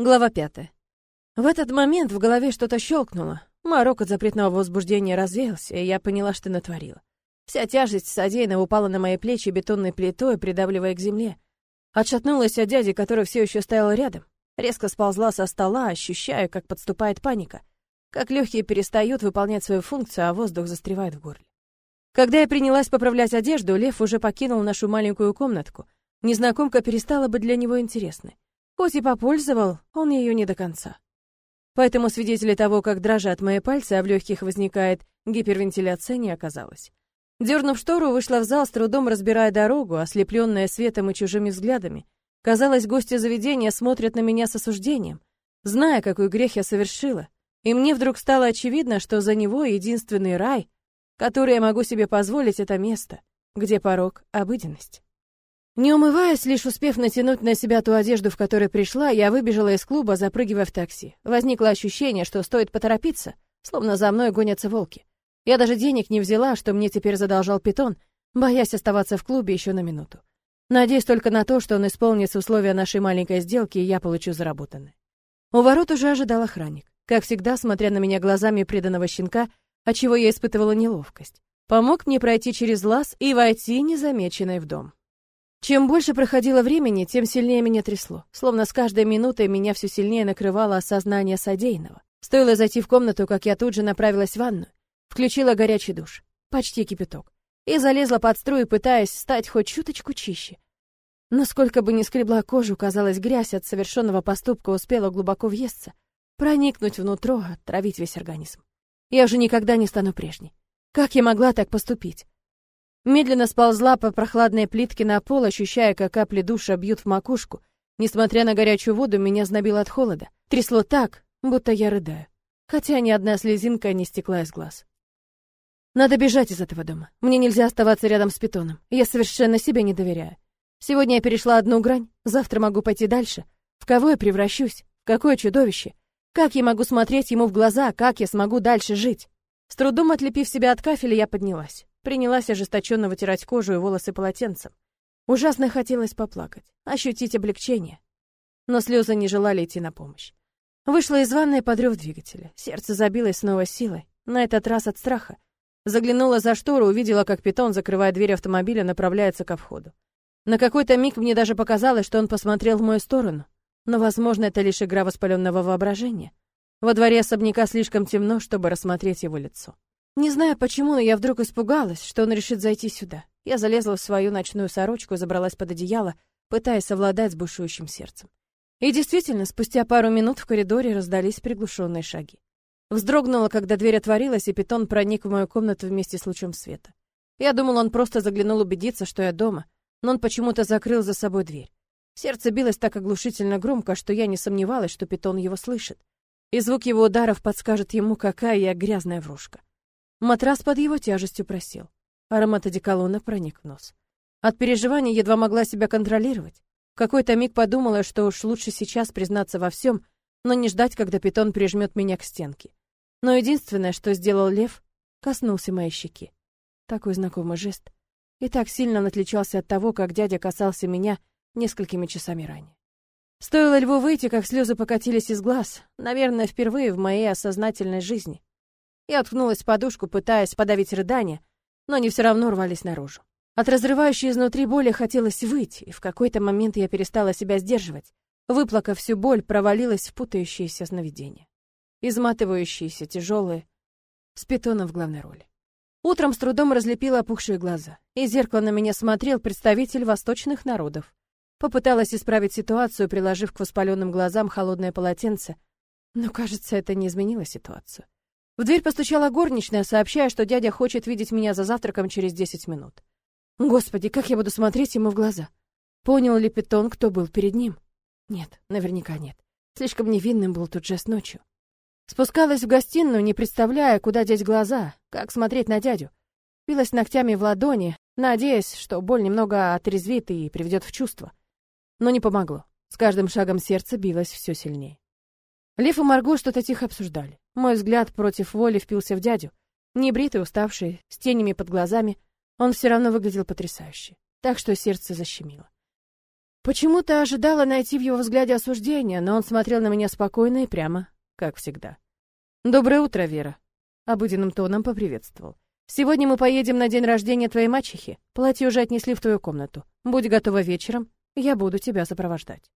Глава пятая. В этот момент в голове что-то щелкнуло. Морок от запретного возбуждения развеялся, и я поняла, что натворила. Вся тяжесть содеянного упала на мои плечи бетонной плитой, придавливая к земле. Отшатнулась от дяди, который все еще стоял рядом. Резко сползла со стола, ощущая, как подступает паника. Как легкие перестают выполнять свою функцию, а воздух застревает в горле. Когда я принялась поправлять одежду, Лев уже покинул нашу маленькую комнатку. Незнакомка перестала быть для него интересной. Хоть и попользовал, он ее не до конца. Поэтому свидетелей того, как дрожат мои пальцы, а в легких возникает гипервентиляция, не оказалось. Дернув штору, вышла в зал, с трудом разбирая дорогу, ослепленная светом и чужими взглядами. Казалось, гости заведения смотрят на меня с осуждением, зная, какой грех я совершила. И мне вдруг стало очевидно, что за него единственный рай, который я могу себе позволить, это место, где порог — обыденность. Не умываясь, лишь успев натянуть на себя ту одежду, в которой пришла, я выбежала из клуба, запрыгивая в такси. Возникло ощущение, что стоит поторопиться, словно за мной гонятся волки. Я даже денег не взяла, что мне теперь задолжал питон, боясь оставаться в клубе еще на минуту. Надеюсь только на то, что он исполнит условия нашей маленькой сделки, и я получу заработанное. У ворот уже ожидал охранник, как всегда, смотря на меня глазами преданного щенка, отчего я испытывала неловкость. Помог мне пройти через лаз и войти незамеченной в дом. Чем больше проходило времени, тем сильнее меня трясло. Словно с каждой минутой меня все сильнее накрывало осознание содеянного. Стоило зайти в комнату, как я тут же направилась в ванную, включила горячий душ, почти кипяток, и залезла под струю, пытаясь стать хоть чуточку чище. Но сколько бы ни скребла кожу, казалось, грязь от совершенного поступка успела глубоко въесться, проникнуть внутрь, отравить весь организм. Я уже никогда не стану прежней. Как я могла так поступить? Медленно сползла по прохладной плитке на пол, ощущая, как капли душа бьют в макушку. Несмотря на горячую воду, меня знобило от холода. Трясло так, будто я рыдаю. Хотя ни одна слезинка не стекла из глаз. Надо бежать из этого дома. Мне нельзя оставаться рядом с питоном. Я совершенно себе не доверяю. Сегодня я перешла одну грань, завтра могу пойти дальше. В кого я превращусь? В какое чудовище? Как я могу смотреть ему в глаза? Как я смогу дальше жить? С трудом отлепив себя от кафеля, я поднялась. Принялась ожесточенно вытирать кожу и волосы полотенцем. Ужасно хотелось поплакать, ощутить облегчение. Но слезы не желали идти на помощь. Вышла из ванной подрёв двигателя. Сердце забилось снова силой, на этот раз от страха. Заглянула за штору, увидела, как питон, закрывая дверь автомобиля, направляется ко входу. На какой-то миг мне даже показалось, что он посмотрел в мою сторону. Но, возможно, это лишь игра воспаленного воображения. Во дворе особняка слишком темно, чтобы рассмотреть его лицо. Не знаю почему, но я вдруг испугалась, что он решит зайти сюда. Я залезла в свою ночную сорочку, забралась под одеяло, пытаясь совладать с бушующим сердцем. И действительно, спустя пару минут в коридоре раздались приглушенные шаги. Вздрогнула, когда дверь отворилась, и питон проник в мою комнату вместе с лучом света. Я думала, он просто заглянул убедиться, что я дома, но он почему-то закрыл за собой дверь. Сердце билось так оглушительно громко, что я не сомневалась, что питон его слышит. И звук его ударов подскажет ему, какая я грязная врушка. Матрас под его тяжестью просел. Аромат одеколона проник в нос. От переживаний едва могла себя контролировать. В какой-то миг подумала, что уж лучше сейчас признаться во всем, но не ждать, когда питон прижмет меня к стенке. Но единственное, что сделал лев, коснулся моей щеки. Такой знакомый жест. И так сильно он отличался от того, как дядя касался меня несколькими часами ранее. Стоило льву выйти, как слезы покатились из глаз, наверное, впервые в моей осознательной жизни. Я уткнулась в подушку, пытаясь подавить рыдания, но они все равно рвались наружу. От разрывающей изнутри боли хотелось выйти, и в какой-то момент я перестала себя сдерживать. Выплакав всю боль, провалилась в путающиеся сновидения. Изматывающиеся, тяжелые, с питоном в главной роли. Утром с трудом разлепила опухшие глаза. Из зеркала на меня смотрел представитель восточных народов. Попыталась исправить ситуацию, приложив к воспаленным глазам холодное полотенце, но, кажется, это не изменило ситуацию. В дверь постучала горничная, сообщая, что дядя хочет видеть меня за завтраком через 10 минут. Господи, как я буду смотреть ему в глаза? Понял ли Питон, кто был перед ним? Нет, наверняка нет. Слишком невинным был тот жест ночью. Спускалась в гостиную, не представляя, куда деть глаза, как смотреть на дядю. Билась ногтями в ладони, надеясь, что боль немного отрезвит и приведет в чувство. Но не помогло. С каждым шагом сердце билось все сильнее. Лев и Марго что-то тихо обсуждали. Мой взгляд против воли впился в дядю. Небритый, уставший, с тенями под глазами, он все равно выглядел потрясающе. Так что сердце защемило. Почему-то ожидала найти в его взгляде осуждение, но он смотрел на меня спокойно и прямо, как всегда. «Доброе утро, Вера», — обыденным тоном поприветствовал. «Сегодня мы поедем на день рождения твоей мачехи. Платье уже отнесли в твою комнату. Будь готова вечером, я буду тебя сопровождать».